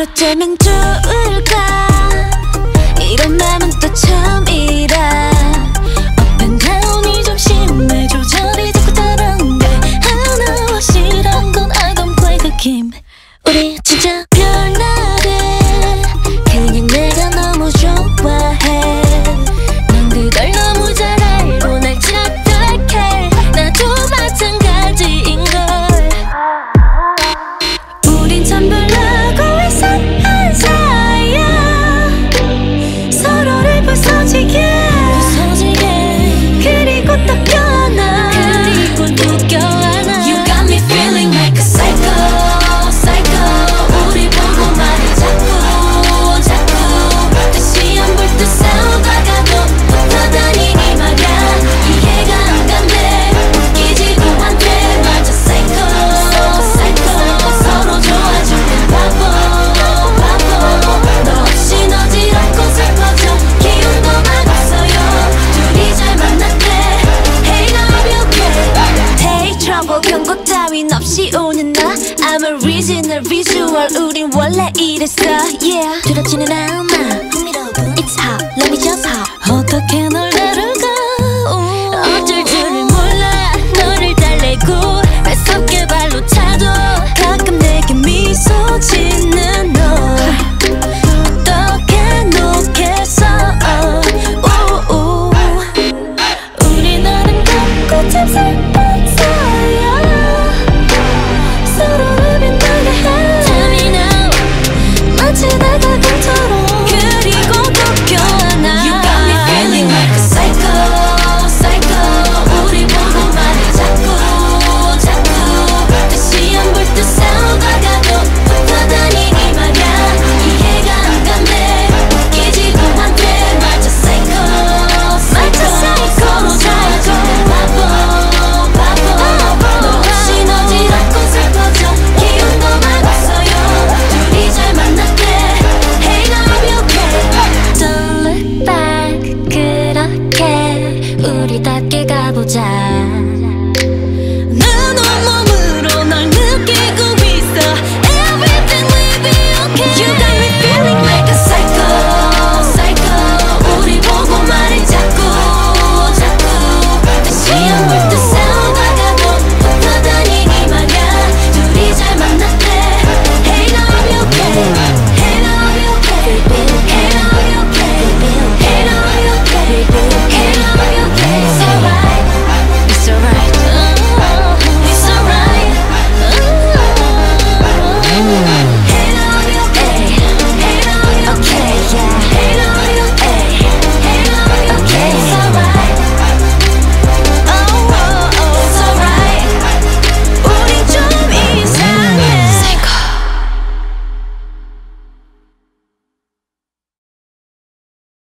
하루쯤엔 좋을까? 따윈 없이 오는 나 I'm a original visual 우린 원래 이랬어 yeah 들어치는 않아